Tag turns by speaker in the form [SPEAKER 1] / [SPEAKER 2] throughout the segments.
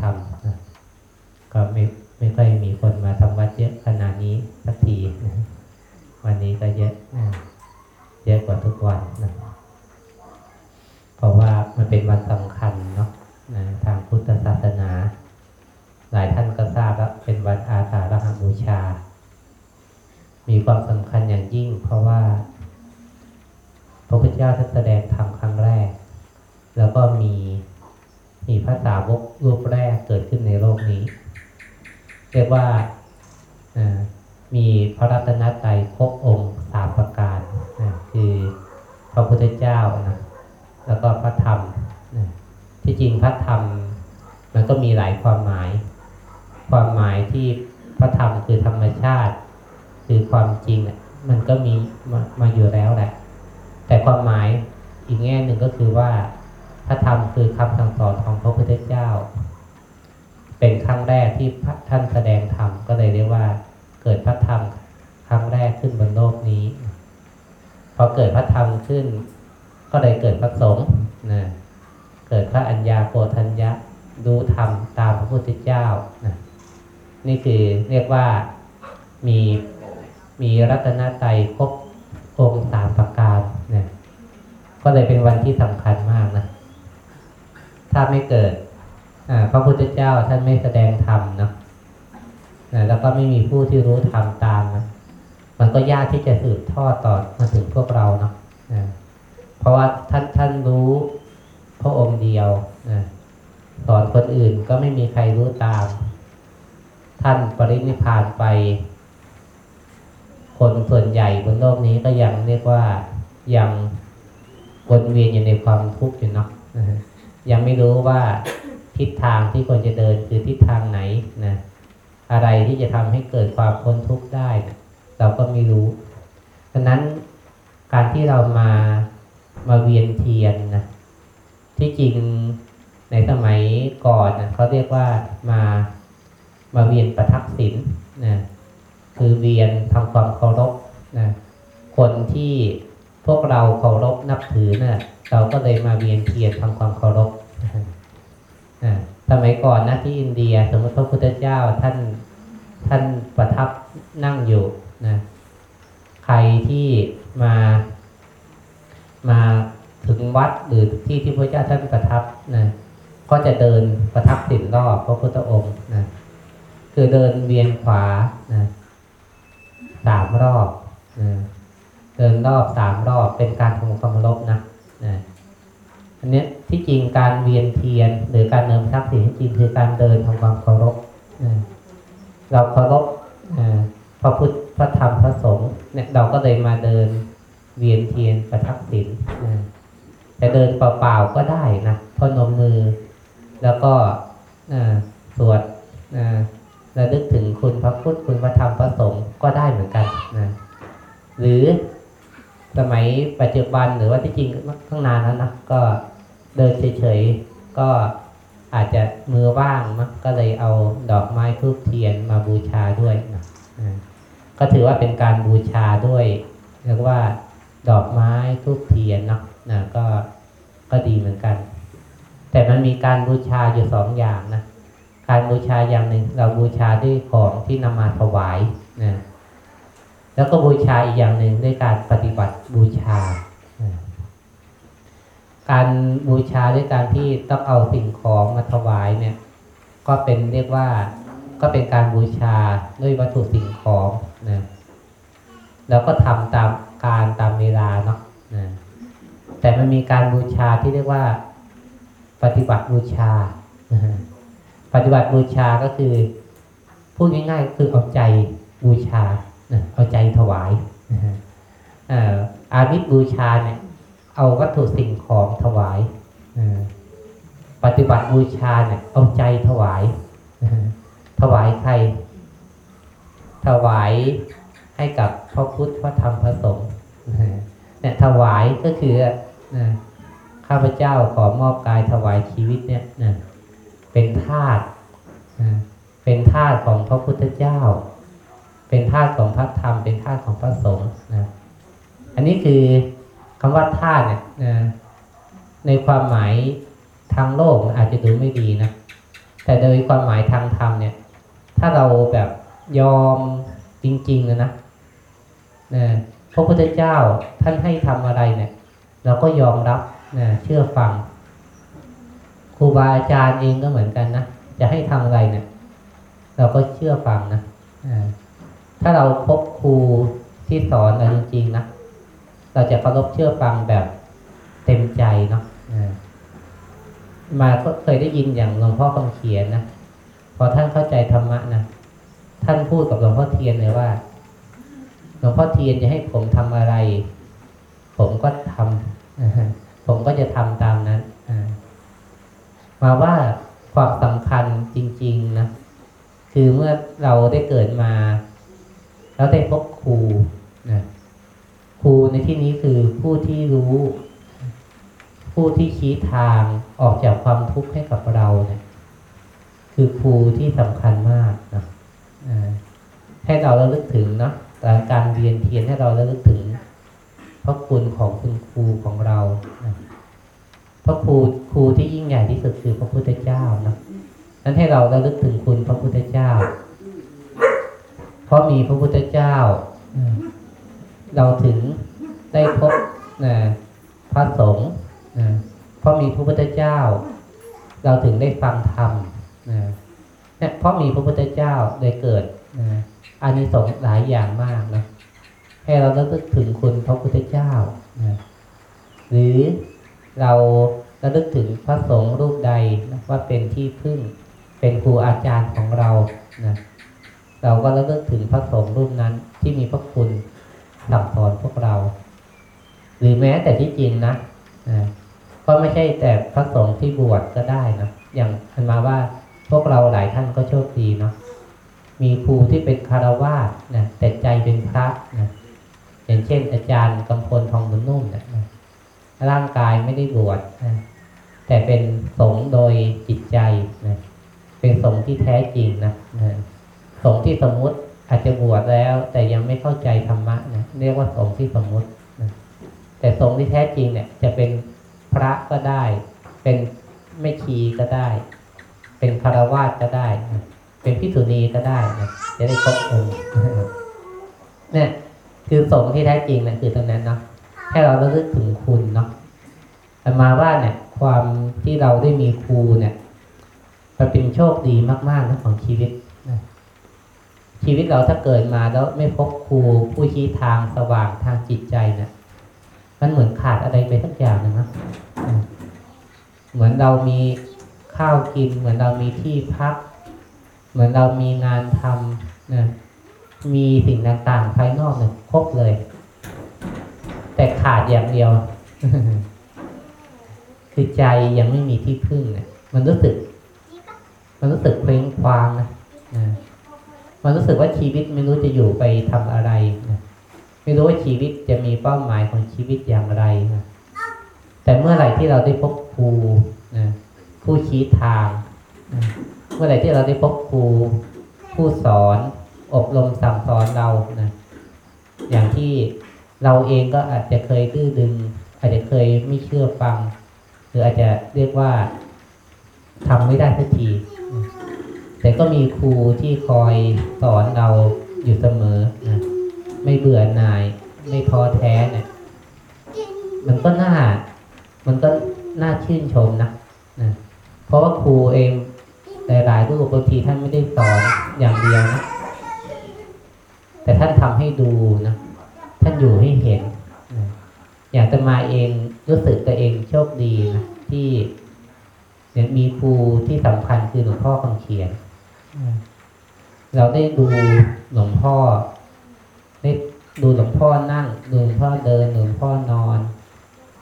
[SPEAKER 1] ธรรมก็ไม่ไม่ค่อยมีคนมาทำวัดเยอะขนาดนี้สักทีนะวันนี้ก็เยอะนะเยอะกว่าทุกวันนะเพราะว่ามันเป็นวันสำคัญเนาะนะทางพุทธศาสนา หลายท่านก็ทราบแล้วเป็นวันอาสาฬหบูชา มีความสำคัญอย่างยิ่ง เพราะว่าพระพุทธเจ้าท่ เรียกว่ามีพระรัตนตรัยครบองค์สามประการนะคือพระพุทธเจ้านะแล้วก็พระธรรมนะที่จริงพระธรรมมันก็มีหลายความหมาย ความหมายที่พระธรรมคือธรรมชาติ คือความจริงมันก็มีมามาอยู่แล้วแหละ แต่ความหมายอีกแง่หนึ่งก็คือว่าพระธรรมคือคำสั่งสอนของพระพุทธเจ้า เป็นครั้งแรกที่พระท่านแสดงธรรมก็เลยเรียกว่า เกิดพระธรรมครั้งแรกขึ้นบนโลกนี้ พอเกิดพระธรรมขึ้น ก็เลยเกิดพระสงฆ์นะเกิดพระอัญญาโกฏัญญะรู้ธรรมตามพระพุทธเจ้านะนี่คือเรียกว่ามีมีรัตนตรัยครบองค์สามประการนะก็เลยเป็นวันที่สำคัญมากนะ ถ้าไม่เกิด พระพุทธเจ้าท่านไม่แสดงธรรมนะแล้วก็ไม่มีผู้ที่รู้ธรรมตามนะมันก็ยากที่จะสืบทอดต่อมาถึงพวกเราเนาะนะเพราะว่าท่านท่านรู้พระองค์เดียวนะสอนคนอื่นก็ไม่มีใครรู้ตาม ท่านปรินิพานไป คนส่วนใหญ่บนโลกนี้ก็ยังเรียกว่ายังวนเวียนอยู่ในความทุกข์อยู่เนาะนะยังไม่รู้ว่า ทิศทางที่ควรจะเดินคือทิศทางไหนนะอะไรที่จะทำให้เกิดความพ้นทุกข์ได้ เราก็ไม่รู้ดังนั้นการที่เรามามาเวียนเทียนนะที่จริงในสมัยก่อนนะเขาเรียกว่ามามาเวียนประทักษิณนะคือเวียนทำความเคารพนะคนที่พวกเราเคารพนับถือนะ่ะเราก็เลยมาเวียนเทียนทำความเคารพ สมัยก่อนนะที่อินเดีย สมมติพระพุทธเจ้าท่านท่านประทับนั่งอยู่นะใครที่มามาถึงวัดหรือที่ที่พระเจ้าท่านประทับนะก็จะเดินประทับสินรอบพระพุทธองค์นะคือเดินเวียนขวานะสามรอบนะเดินรอบสามรอบเป็นการทำความรพนะนะ อันนี้ที่จริงการเวียนเทียน หรือการเดินระทับสินจริงคือการเดินทำความเคารพเราเคารพพระพุทธพระธรรมพระสงฆ์เนี่ยเราก็เลยมาเดินเวียนเทียนประทับสินแต่เดินเปล่าๆก็ได้นะพนมมือ แล้วก็สวดระลึกถึงคุณพระพุทธคุณพระธรรมพระสงฆ์ก็ได้เหมือนกันนะหรือสมัยปัจจุบันหรือว่าที่จริงข้างนานแล้วนะก็ เดินเฉยๆก็อาจจะมือว่างมั้งก็เลยเอาดอกไม้ทูบเทียนมาบูชาด้วยนะก็ถือว่าเป็นการบูชาด้วยเรียกว่า ดอกไม้ทูบเทียนเนาะนะก็ก็ดีเหมือนกัน แต่มันมีการบูชาอยู่สองอย่างนะการบูชาอย่างหนึ่งเราบูชาด้วยของที่นำมาถวายนะแล้วก็บูชาอีกอย่างหนึ่งด้วยการปฏิบัติบูชา การบูชาด้วยการที่ต้องเอาสิ่งของมาถวายเนี่ย ก็เป็นเรียกว่าก็เป็นการบูชาด้วยวัตถุสิ่งของนะแล้วก็ทำตามการตามเวลาเนาะนะแต่มันมีการบูชาที่เรียกว่า ปฏิบัติบูชา ปฏิบัติบูชาก็คือพูดง่ายๆก็คือเอาใจบูชาเอาใจถวายอามิตบูชาเนี่ย เอาวัตถุสิ่งของถวายปฏิบัติบูชาเนี่ยเอาใจถวายถวายใคร ถวายให้กับพระพุทธพระธรรมพระสงฆ์เนี่ยถวายก็คือนะข้าพเจ้าขอมอบกายถวายชีวิตเนี่ยเป็นทาสเป็นทาสของพระพุทธเจ้า เป็นทาสของพระธรรม เป็นทาสของพระสงฆ์นะอันนี้คือ คำว่าธาตุเนี่ยในความหมายทางโลกอาจจะดูไม่ดีนะแต่โดยความหมายทางธรรมเนี่ย ถ้าเราแบบยอมจริงๆนะนะนะพระพุทธเจ้าท่านให้ทำอะไรเนี่ย เราก็ยอมรับนะเชื่อฟังครูบาอาจารย์เองก็เหมือนกันนะจะให้ทำอะไรเนี่ย เราก็เชื่อฟังนะถ้าเราพบครูที่สอนเราจริงๆนะ เราจะเคารพเชื่อฟังแบบเต็มใจเนาะมาก็เคยได้ยินอย่างหลวงพ่อคำเขียนนะพอท่านเข้าใจธรรมะนะท่านพูดกับหลวงพ่อเทียนเลยว่าหลวงพ่อเทียนจะให้ผมทำอะไร ผมก็ทำอ่าผมก็จะทำตามนั้นมาว่าความสำคัญจริง ๆนะคือเมื่อเราได้เกิดมา แล้วได้พบครูนะครู ในที่นี้คือผู้ที่รู้ ผู้ที่ชี้ทางออกจากความทุกข์ให้กับเราเนี่ย คือครูที่สำคัญมากนะให้เราระลึกถึงเนาะการเรียนเทียนให้เราระลึกถึงพระคุณของคุณครูของเรานะพระครูครูที่ยิ่งใหญ่ที่สุดคือพระพุทธเจ้านะนั้นให้เราระลึกถึงคุณพระพุทธเจ้า เพราะมีพระพุทธเจ้า เราถึง ได้พบนะพระสงฆ์นะเพราะมีพระพุทธเจ้า เราถึงได้ฟังธรรมนะเนี่ยเพราะมีพระพุทธเจ้าเลยเกิดนะอานิสงส์หลายอย่างมากนะให้เราระลึกถึงคุณพระพุทธเจ้านะหรือเราระลึกถึงพระสงฆ์รูปใดนะว่าเป็นที่พึ่งเป็นครูอาจารย์ของเรานะเราก็ระลึกถึงพระสงฆ์รูปนั้นที่มีพระคุณสั่งสอนพวกเรา หรือแม้แต่ที่จริงนะก็ไม่ใช่แต่พระสงฆ์ที่บวชก็ได้นะอย่างอันมาว่าพวกเราหลายท่านก็โชคดีเนาะมีครูที่เป็นคารวาสนะแต่ใจเป็นพระนะอย่างเช่น อาจารย์กำพลทองบุญนุ่มเนะนะร่างกายไม่ได้บวชนะแต่เป็นสงฆ์โดยจิตใจนะเป็นสงฆ์ที่แท้จริงนะนะสงฆ์ที่สมมุติอาจจะบวชแล้ว แต่ยังไม่เข้าใจธรรมะนะเรียกว่าสงฆ์ที่สมมุติ แต่สงฆ์ที่แท้จริงเนี่ย จะเป็นพระก็ได้ เป็นไม่ชีก็ได้ เป็นคารวาสก็ได้ เป็นพิสุณีก็ได้นะจะได้ครบองค์เนี่ยคือสงฆ์ที่แท้จริงนะคือตรงนั้นเนาะให้เราระลึกถึงคุณเนาะแต่มาว่าเนี่ย ความที่เราได้มีครูเนี่ยมันเป็นโชคดีมากๆนะของชีวิตชีวิตเราถ้าเกิดมาแล้วไม่พบครูผู้ชี้ทางสว่างทางจิตใจเนี่ย มันเหมือนขาดอะไรไปสักอย่างหนึ่งนะเหมือนเรามีข้าวกิน เหมือนเรามีที่พัก เหมือนเรามีงานทำนะมีสิ่งต่างๆภายนอกเนี่ยครบเลย แต่ขาดอย่างเดียว คือใจยังไม่มีที่พึ่งเนี่ยมันรู้สึก มันรู้สึกเคว้งคว้างนะนะมันรู้สึกว่าชีวิตไม่รู้จะอยู่ไปทำอะไรนะ ไม่รู้ว่าชีวิตจะมีเป้าหมายของชีวิตอย่างไรนะแต่เมื่อไหร่ที่เราได้พบครูนะผู้ชี้ทางนะเมื่อไหร่ที่เราได้พบครูผู้สอนอบรมสั่งสอนเรานะอย่างที่เราเองก็อาจจะเคยดื้อดึง อาจจะเคยไม่เชื่อฟัง หรืออาจจะเรียกว่าทำไม่ได้สักที แต่ก็มีครูที่คอยสอนเราอยู่เสมอนะ ไม่เบื่อหน่าย ไม่ท้อแท้เนี่ย มันก็น่า มันก็น่าชื่นชมนะนะเพราะว่าครูเองหลายๆรูปบางทีท่านไม่ได้สอนอย่างเดียวนะแต่ท่านทำให้ดูนะท่านอยู่ให้เห็นนะอยากจะมาเองรู้สึกตัวเองโชคดีนะที่เนี่ยมีครูที่สำคัญคือหลวงพ่อคำเขียน เราได้ดูหลวงพ่อ ได้ดูหลวงพ่อ นั่งหลวงพ่อเดินหลวงพ่อนอน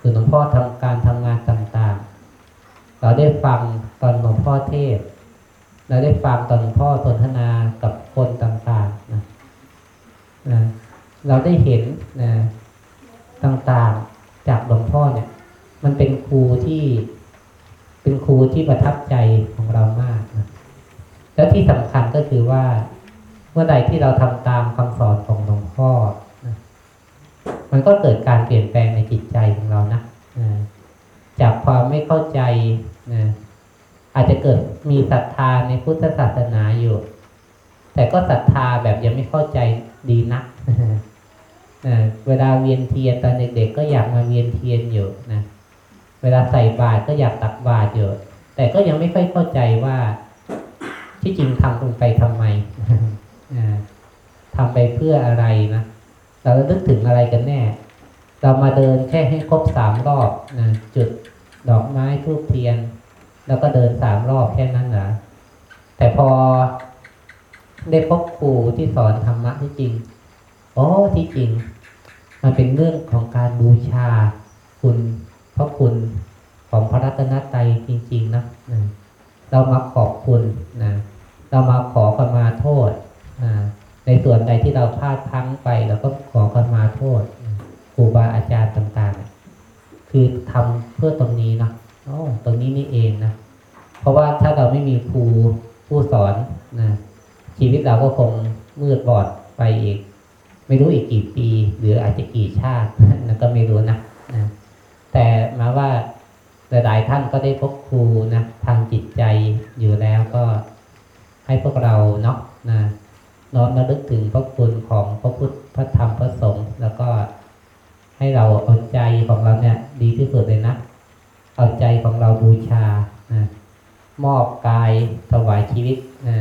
[SPEAKER 1] ดูหลวงพ่อทำการทำงานต่างๆ เราได้ฟังตอนหลวงพ่อเทศ เราได้ฟังตอนหลวงพ่อสนทนากับคนต่างๆนะนะเราได้เห็นนะต่างๆจากหลวงพ่อเนี่ย มันเป็นครูที่เป็นครูที่ประทับใจของเรามากนะแล้วที่สำคัญก็คือว่าเมื่อใดที่เราทำตามคำสอนของหลวงพ่อนะมันก็ เปลี่ยนแปลงในจิตใจของเรานะจากความไม่เข้าใจนะอาจจะเกิดมีศรัทธาในพุทธศาสนาอยู่ แต่ก็ศรัทธาแบบยังไม่เข้าใจดีนักเวลาเวียนเทียนตอนเด็กๆก็อยากมาเวียนเทียนอยู่นะเวลาใส่บาตรก็อยากตักบาตรอยู่ แต่ก็ยังไม่ค่อยเข้าใจว่าที่จริงทำลงไปทำไมทำไปเพื่ออะไรนะเราลึกถึงอะไรกันแน่ เรามาเดินแค่ให้ครบสามรอบนะจุดดอกไม้ทูบเทียน แล้วก็เดินสามรอบแค่นั้นนะแต่พอได้พบครูที่สอนธรรมะที่จริงโอ้ที่จริง มันเป็นเรื่องของการบูชาคุณพระคุณของพระรัตนตรัยจริง ๆนะนะเรามาขอบคุณนะเรามาขอขมาโทษนะในส่วนใดที่เราพลาดพั้งไปเราก็ขอขมาโทษ รูบาอาจารย์ต่างๆ คือทำเพื่อตรงนี้นะโอ้ตรงนี้นี่เองนะ เพราะว่าถ้าเราไม่มีครูผู้สอนนะชีวิตเราก็คงมืดบอดไปอีก ไม่รู้อีกกี่ปี หรืออาจจะกี่ชาตินะก็ไม่รู้นะนะแต่มาว่าหลายๆท่านก็ได้พบครูนะทางจิตใจอยู่แล้วก็ให้พวกเราเนาะนะน้อมระลึกถึงพระคุณของพระพุทธพระธรรมพระสงฆ์แล้วก็ ให้เราเอาใจของเราเนี่ย ดีที่สุดเลยนะ เอาใจของเราบูชานะมอบกายถวายชีวิตนะ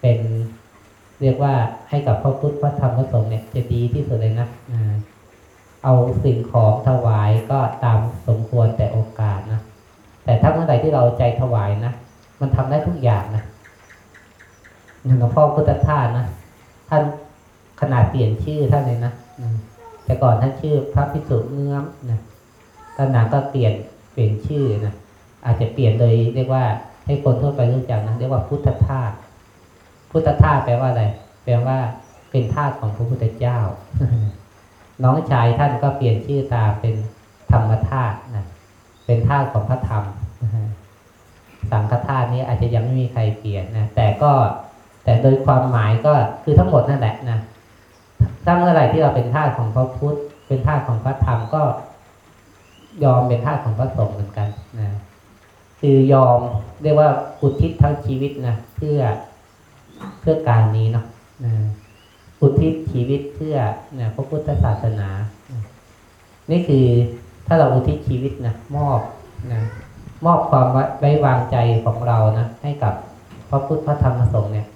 [SPEAKER 1] เป็นเรียกว่าให้กับพระพุทธพระธรรมพระสงฆ์เนี่ยจะดีที่สุดเลยนะนะเอาสิ่งของถวายก็ตามสมควรแต่โอกาสนะแต่ถ้าเมื่อไหร่ที่เราใจถวายนะมันทำได้ทุกอย่างนะอย่างหลวงพ่อพุทธทาสนะท่านขนาดเปลี่ยนชื่อท่านเลยนะอืม แต่ก่อนท่านชื่อพระพิสุเงื้อมนะตอนหลังก็เปลี่ยนเปลี่ยนชื่อนะอาจจะเปลี่ยนโดยเรียกว่าให้คนทั่วไปรู้จักนะเรียกว่าพุทธทาสพุทธทาสแปลว่าอะไรแปลว่าเป็นทาสของพระพุทธเจ้า น้องชายท่านก็เปลี่ยนชื่อตาเป็นธรรมทาสนะเป็นทาสของพระธรรมสังฆทาสนี้อาจจะยังไม่มีใครเปลี่ยนนะแต่ก็แต่โดยความหมายก็คือทั้งหมดนั่นแหละนะ ถ้าเมื่อไหร่ที่เราเป็นทาสของพระพุทธ เป็นทาสของพระธรรมก็ยอมเป็นทาสของพระสงฆ์เหมือนกันนะคือยอมเรียกว่าอุทิศทั้งชีวิตนะเพื่อเพื่อการนี้เนาะนะอุทิศชีวิตเพื่อนะพระพุทธศาสนานะนี่คือถ้าเราอุทิศชีวิตนะมอบนะมอบความไว้วางใจของเรานะให้กับพระพุทธพระธรรมพระสงฆ์เนี่ย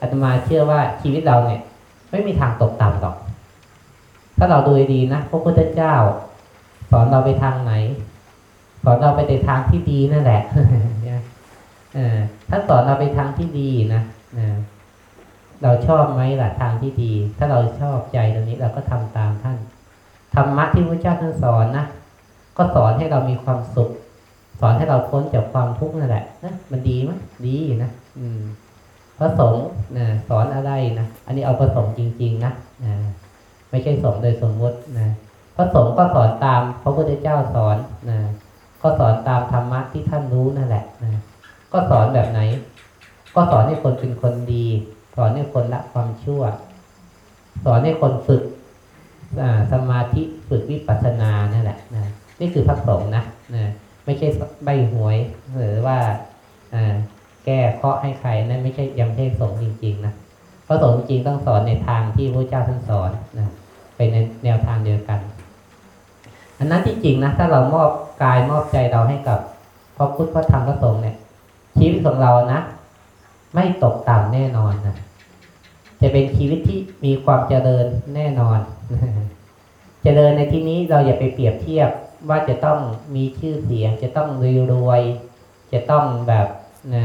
[SPEAKER 1] อาตมาเชื่อว่าชีวิตเราเนี่ย ไม่มีทางตกต่ำหรอก ถ้าเราดูดีนะพระพุทธเจ้า สอนเราไปทางไหน สอนเราไปในทางที่ดีนั่นแหละเออถ้าสอนเราไปทางที่ดีนะเราชอบไหมล่ะทางที่ดี ถ้าเราชอบใจตรงนี้เราก็ทำตามท่านธรรมะที่พระเจ้าท่านสอนนะก็สอนให้เรามีความสุข สอนให้เราพ้นจากความทุกข์นั่นแหละนะมันดีไหมดีนะ อืม พระสงฆ์นะสอนอะไรนะอันนี้เอาพระสงฆ์จริง ๆ นะนะไม่ใช่สงฆ์โดยสมมตินะพระสงฆ์ก็สอนตามพระพุทธเจ้าสอนนะก็สอนตามธรรมะที่ท่านรู้นั่นแหละนะก็สอนแบบไหน ก็สอนให้คนเป็นคนดี สอนให้คนละความชั่ว สอนให้คนฝึกสมาธิฝึกวิปัสสนานั่นแหละนะนี่คือพระสงฆ์นะนะไม่ใช่ใบหวยหรือว่า แก้เคาะให้ใครนั่นไม่ใช่ยังไม่ใช่สงฆ์จริง ๆ นะพระสงฆ์จริงต้องสอนในทางที่พระเจ้าท่านสอนนะไปในแนวทางเดียวกัน อันนั้นที่จริงนะถ้าเรามอบกายมอบใจเราให้กับพระพุทธพระธรรมพระสงฆ์เนี่ยชีวิตของเรานะ ไม่ตกต่ำแน่นอนนะจะเป็นชีวิตที่มีความเจริญแน่นอน เจริญในที่นี้เราอย่าไปเปรียบเทียบว่าจะต้องมีชื่อเสียง จะต้องรวยจะต้องแบบ นะ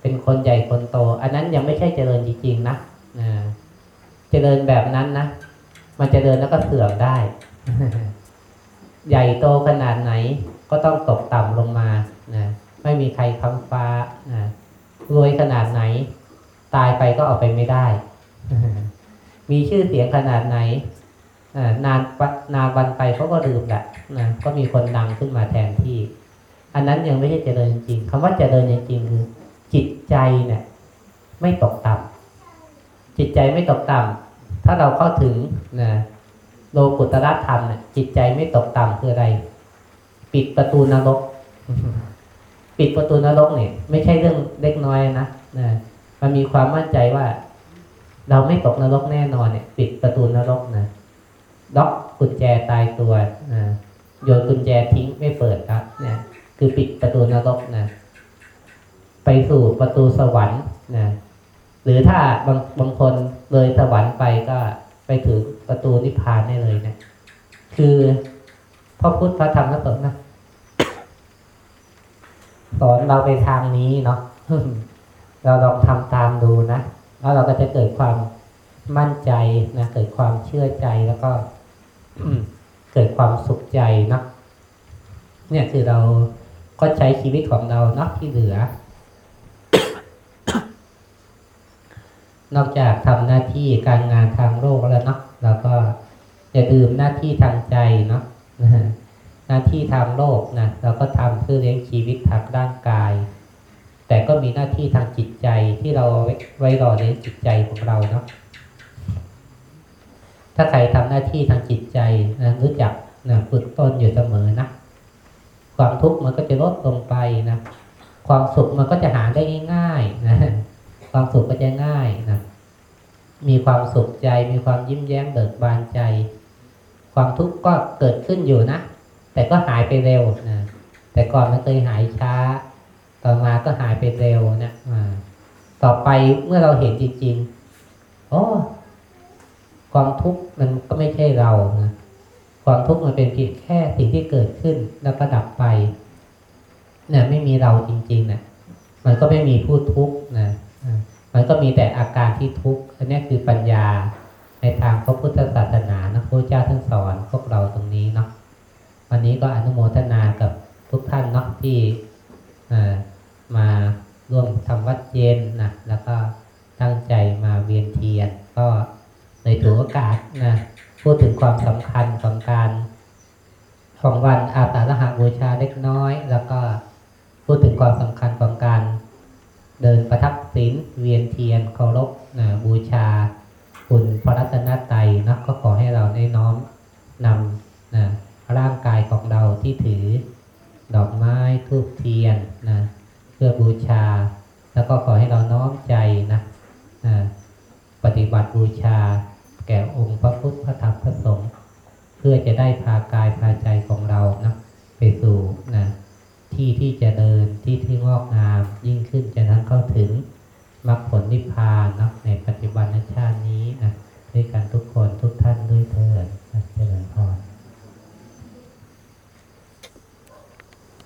[SPEAKER 1] เป็นคนใหญ่คนโต อันนั้นยังไม่ใช่เจริญจริงๆนะนะเจริญแบบนั้นนะมันเจริญแล้วก็เสื่อมได้ ใหญ่โตขนาดไหนก็ต้องตกต่ำลงมานะไม่มีใครค้ำฟ้านะรวยขนาดไหน ตายไปก็เอาไปไม่ได้ มีชื่อเสียงขนาดไหนนานนานวันไปเขาก็ลืมแหละนะก็มีคนดังขึ้นมาแทนที่ อันนั้นยังไม่ใช่เจริญจริงคำว่าเจริญจริงคือ จิตใจเนี่ยไม่ตกต่ำจิตใจไม่ตกต่ำถ้าเราเข้าถึงนะโลกุตระธรรมเนี่ยจิตใจไม่ตกต่ำคืออะไร ปิดประตูนรก ปิดประตูนรกเนี่ย ไม่ใช่เรื่องเล็กน้อยนะนะมันมีความมั่นใจว่า เราไม่ตกนรกแน่นอนเนี่ย ปิดประตูนรกนะล็อกกุญแจตายตัวนะโยนกุญแจทิ้งไม่เปิดครับ เนี่ย คือปิดประตูนรกนะ ไปสู่ประตูสวรรค์นะหรือถ้าบางบางคนเลยสวรรค์ไปก็ไปถึงประตูนิพพานได้เลยนะ คือพระพุทธพระธรรมพระสงฆ์นะสอนเราไปทางนี้เนาะเราลองทำตามดูนะแล้วเราก็จะเกิดความมั่นใจนะเกิดความเชื่อใจแล้วก็เกิดความสุขใจเนาะเนี่ยคือเรา ก็ใช้ชีวิตของเราเนาะที่เหลือ นอกจากทำหน้าที่การงานทางโลกแล้วเนาะเราก็อย่าลืมหน้าที่ทางใจเนาะหน้าที่ทางโลกนะเราก็ทำเพื่อเลี้ยงชีวิตทางร่างกาย แต่ก็มีหน้าที่ทางจิตใจที่เราไว้รอเลี้ยงจิตใจของเราเนาะถ้าใครทำหน้าที่ทางจิตใจนะรู้จักนะฝึกต้นอยู่เสมอนะ ความทุกข์มันก็จะลดลงไปนะความสุขมันก็จะหาได้ง่ายๆนะความสุขก็จะง่ายนะมีความสุขใจ มีความยิ้มแย้มเบิกบานใจ ความทุกข์ก็เกิดขึ้นอยู่นะแต่ก็หายไปเร็วนะแต่ก่อนมันเคยหายช้า ต่อมาก็หายไปเร็วนะต่อไปเมื่อเราเห็นจริงๆโอ้ความทุกข์มันก็ไม่ใช่เรานะ ความทุกข์มันเป็นเพียงแค่สิ่งที่เกิดขึ้นแล้วก็ดับไปเนี่ยไม่มีเราจริงๆนะมันก็ไม่มีผู้ทุกข์นะมันก็มีแต่อาการที่ทุกข์อันนี้คือปัญญาในทางพระพุทธศาสนานะพระเจ้าท่านสอนพวกเราตรงนี้เนาะวันนี้ก็อนุโมทนากับทุกท่านเนาะที่มาร่วมทำวัดเย็นนะแล้วก็ตั้งใจมาเวียนเทียน ก็ในถือโอกาสนะ พูดถึงความสำคัญของการของวันอาสาฬหบูชาเล็กน้อย แล้วก็พูดถึงความสำคัญของการเดินประทับศีลเวียนเทียนเคารพนะบูชาคุณพระรัตนตรัยนะก็ขอให้เราได้น้อมนำนะร่างกายของเราที่ถือ ดอกไม้ทูบเทียนนะเพื่อบูชา แล้วก็ขอให้เราน้อมใจนะนะปฏิบัติบูชา พื่อจะได้พากายพา